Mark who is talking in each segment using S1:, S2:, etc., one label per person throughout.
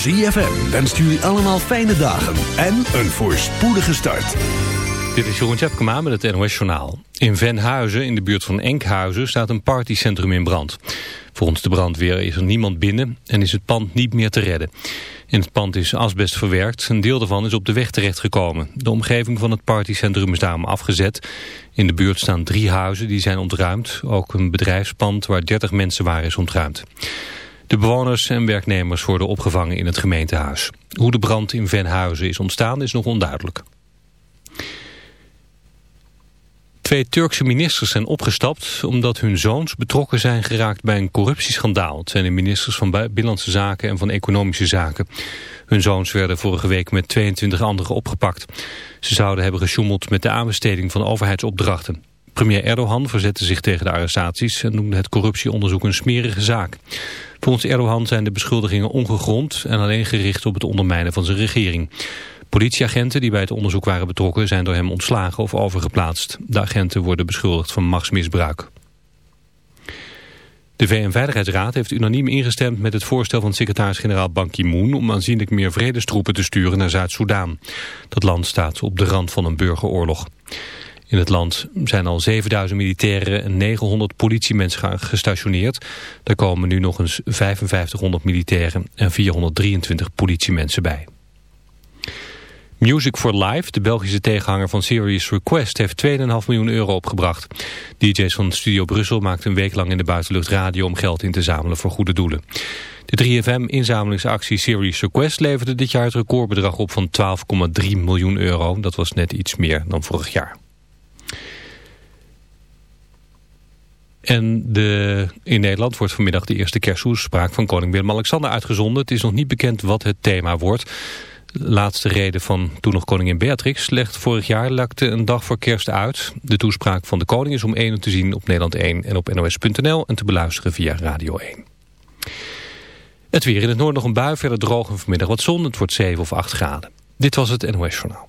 S1: ZFM wenst jullie allemaal fijne dagen en een voorspoedige start.
S2: Dit is Jeroen Tjepkema met het NOS Journaal. In Venhuizen, in de buurt van Enkhuizen, staat een partycentrum in brand. Volgens de brandweer is er niemand binnen en is het pand niet meer te redden. In het pand is asbest verwerkt, een deel daarvan is op de weg terechtgekomen. De omgeving van het partycentrum is daarom afgezet. In de buurt staan drie huizen die zijn ontruimd. Ook een bedrijfspand waar 30 mensen waren is ontruimd. De bewoners en werknemers worden opgevangen in het gemeentehuis. Hoe de brand in Venhuizen is ontstaan is nog onduidelijk. Twee Turkse ministers zijn opgestapt omdat hun zoons betrokken zijn geraakt bij een corruptieschandaal. Het zijn de ministers van Binnenlandse Zaken en van Economische Zaken. Hun zoons werden vorige week met 22 anderen opgepakt. Ze zouden hebben gesjoemeld met de aanbesteding van overheidsopdrachten. Premier Erdogan verzette zich tegen de arrestaties en noemde het corruptieonderzoek een smerige zaak. Volgens Erdogan zijn de beschuldigingen ongegrond en alleen gericht op het ondermijnen van zijn regering. Politieagenten die bij het onderzoek waren betrokken zijn door hem ontslagen of overgeplaatst. De agenten worden beschuldigd van machtsmisbruik. De VN-veiligheidsraad heeft unaniem ingestemd met het voorstel van secretaris-generaal Ban Ki-moon om aanzienlijk meer vredestroepen te sturen naar Zuid-Soedan. Dat land staat op de rand van een burgeroorlog. In het land zijn al 7000 militairen en 900 politiemensen gestationeerd. Daar komen nu nog eens 5500 militairen en 423 politiemensen bij. Music for Life, de Belgische tegenhanger van Serious Request, heeft 2,5 miljoen euro opgebracht. DJ's van Studio Brussel maakten een week lang in de buitenlucht radio om geld in te zamelen voor goede doelen. De 3FM-inzamelingsactie Serious Request leverde dit jaar het recordbedrag op van 12,3 miljoen euro. Dat was net iets meer dan vorig jaar. En de, in Nederland wordt vanmiddag de eerste kersttoespraak van koning Willem-Alexander uitgezonden. Het is nog niet bekend wat het thema wordt. Laatste reden van toen nog koningin Beatrix legt vorig jaar lakte een dag voor kerst uit. De toespraak van de koning is om 1 uur te zien op Nederland 1 en op nos.nl en te beluisteren via Radio 1. Het weer in het noorden nog een bui, verder droog en vanmiddag wat zon. Het wordt 7 of 8 graden. Dit was het NOS Journaal.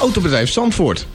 S3: Autobedrijf Zandvoort,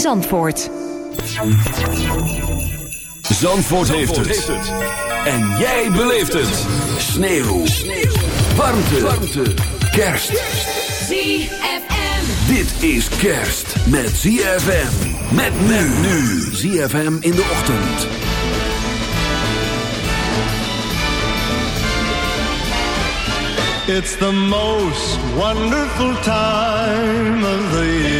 S4: Zandvoort.
S1: Zandvoort, heeft, het. En jij beleeft het. Sneeuw. Warmte. Warmte. Kerst.
S5: ZFM.
S1: Dit is kerst met ZFM. Met men nu. ZFM in de ochtend.
S6: It's the most wonderful time of the year.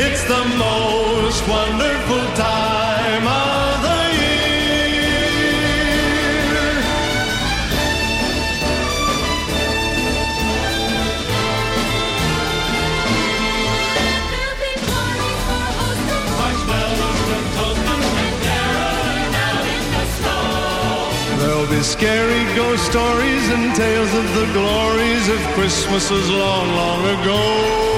S6: It's the most wonderful time of the year. There'll be scary ghost stories and tales of the glories of Christmases long, long ago.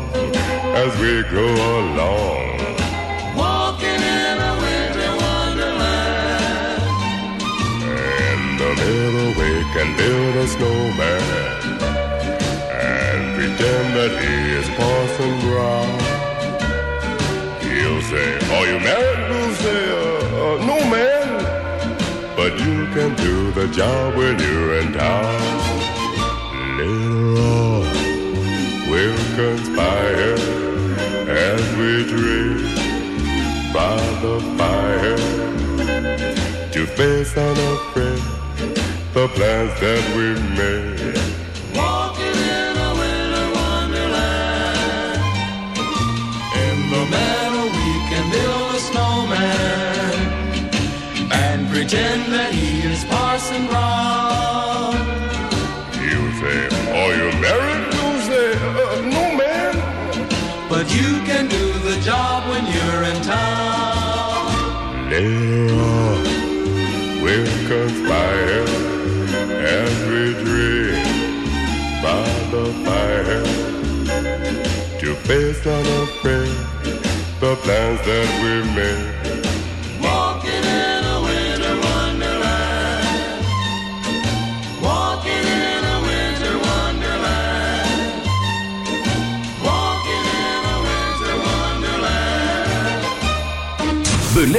S7: as we go along.
S8: Walking in a winter wonderland.
S7: In the middle we can build a snowman and pretend that he is Parson Brown. He'll say, Are you married? We'll say, uh, uh, No, man. But you can do the job when you're in town. Later on, we'll conspire we by the fire to face unafraid the plans that we made.
S8: Walking in a winter wonderland. In the meadow we can build a snowman and pretend that he is Parson Brown.
S7: You say, Are you married? You say, uh, No, man.
S8: But you can do when you're in town.
S7: Later on, we'll conspire as we drink by the fire to face unafraid the plans that we made.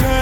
S9: return.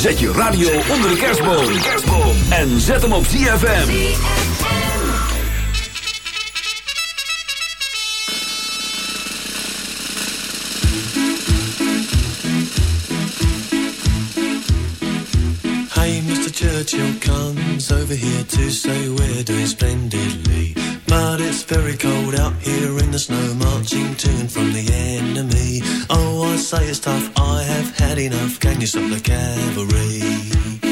S10: Zet je radio onder de kerstboom. En zet hem op ZFM.
S6: Hey, Mr. Churchill comes over here to say we're doing splendidly. But it's very cold out here in the snow, say it's tough, I have had enough. Can you stop the cavalry?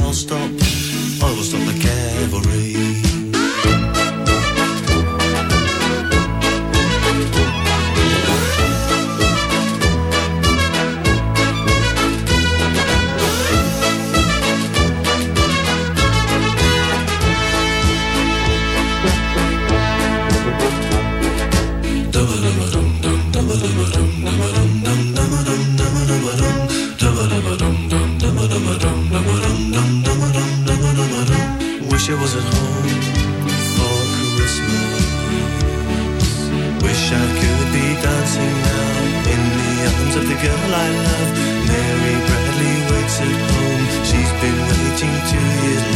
S11: I'll stop. I will stop the cavalry. girl I love. Mary Bradley waits at home. She's been waiting two years.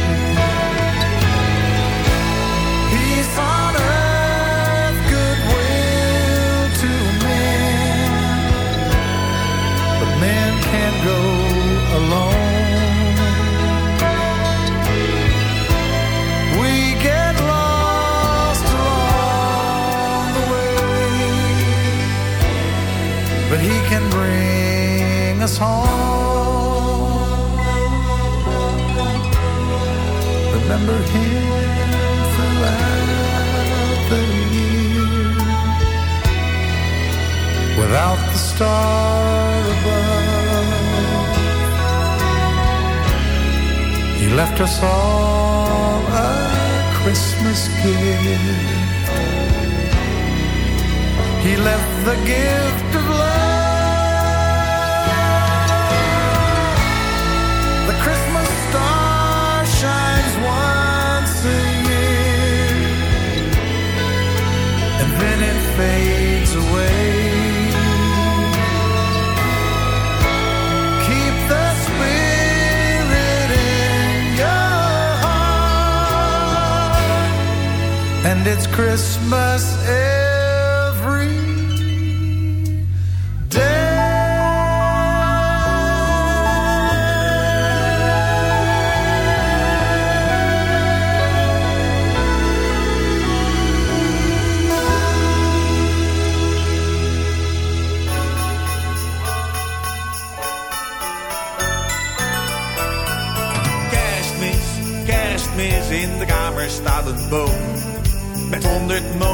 S12: Left us all a Christmas gift. He left the gift of love. The Christmas star shines once a year, and then it fades away. And it's Christmas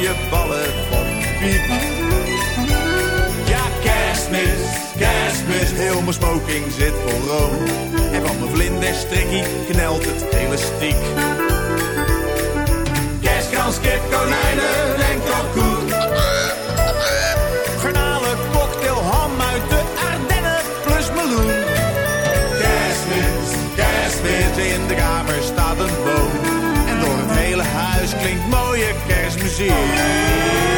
S13: Mooie ballen van piek. Ja, kerstmis, kerstmis, heel mijn smoking zit vol room. En van mijn vlinderstrikkie knelt het elastiek. Kerstkans, kip, konijnen en muziek.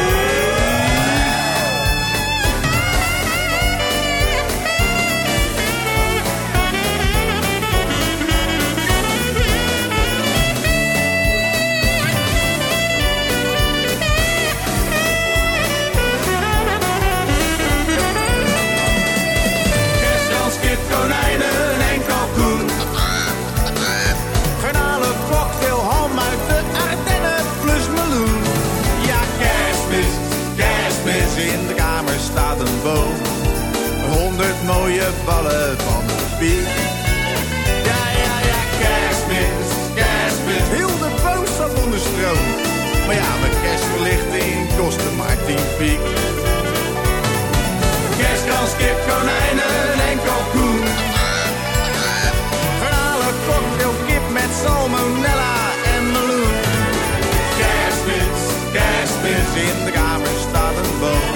S13: Ja, ja, ja, kerstmis, kerstmis, heel de boom staat onder stroom. Maar ja, mijn kerstverlichting kostte maar tien piek. Kerstkans, kip, konijnen en kalkoen. Garnalen, cocktail, kip met salmonella en meloen. Kerstmis, kerstmis, in de kamer staat een boom.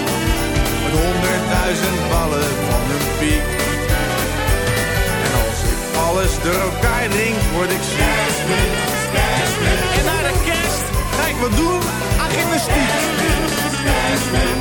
S13: Met honderdduizend ballen door elkaar drink, word ik. Kerstmis, kerstmis. En na de kerst ga ik wat doen aan gymnastiek. Eh,